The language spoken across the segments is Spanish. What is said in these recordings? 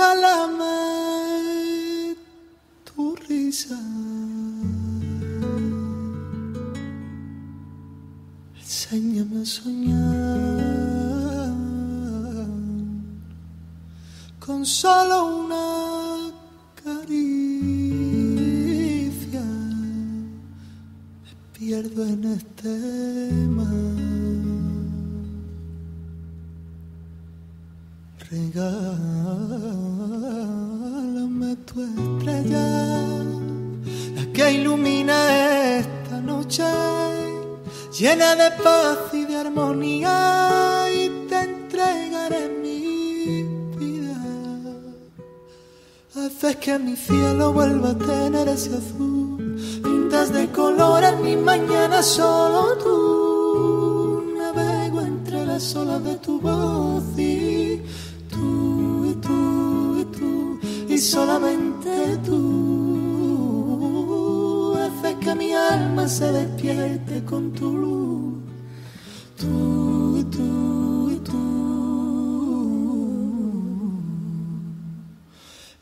regálame tu risa. Enséñame a soñar con solo una caricia. Me pierdo en este mar. Regálame tu estrella, la que ilumina esta noche, llena de paz y de armonía, y te entregaré mi vida. Haces que mi cielo vuelva a tener ese azul, pintas de color en mi mañana solo tú. Navego entre las olas de tu voz y solamente tú haces que mi alma se despierte con tu luz. Tú tú tú.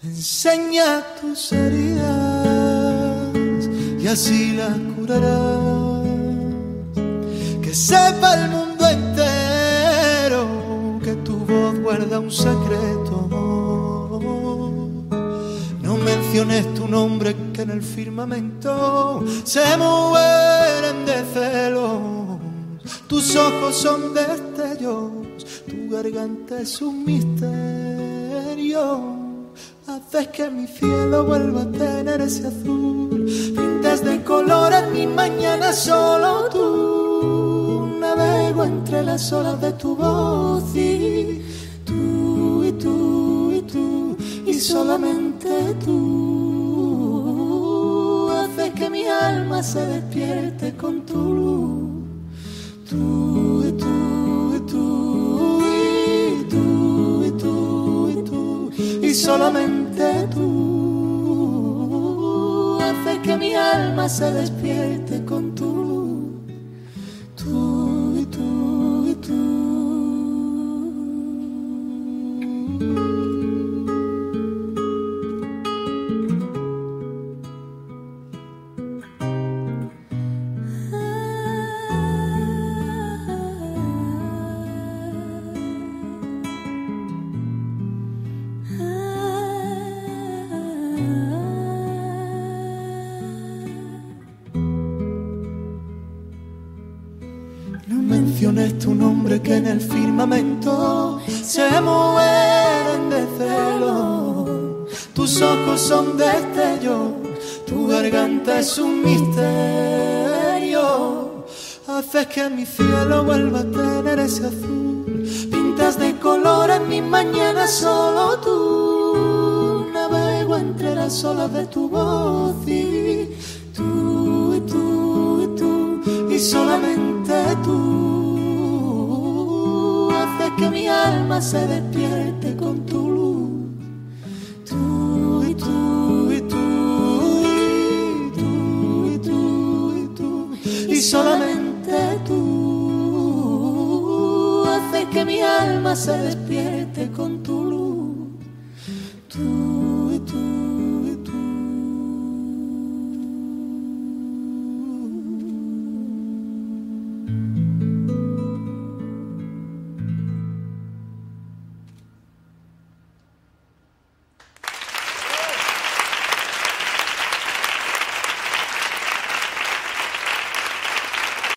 Enseña tus heridas y así las curarás. Que sepa el mundo entero que tu voz guarda un secreto. Menciones tu nombre que en el firmamento se mueren de celos. Tus ojos son destellos, tu garganta es un misterio. Haces que mi cielo vuelva a tener ese azul. Pintas de color en mi mañana solo tú. Navego entre las olas de tu voz y tú y tú y tú y solamente tú. Se despierte con tu luz. Tú y tú y tú y tú y tú y tú y solamente tú haces que mi alma se despierte Menciones tu nombre que en el firmamento se mueren de celo. Tus ojos son destellos, tu garganta es un misterio. Haces que mi cielo vuelva a tener ese azul. Pintas de color en mi mañana solo tú. Navego entre las olas de tu voz y que mi alma se despierte con tu luz. Tú y tú y tú y tú y tú y tú y solamente tú haces que mi alma se despierte con tu luz. Tú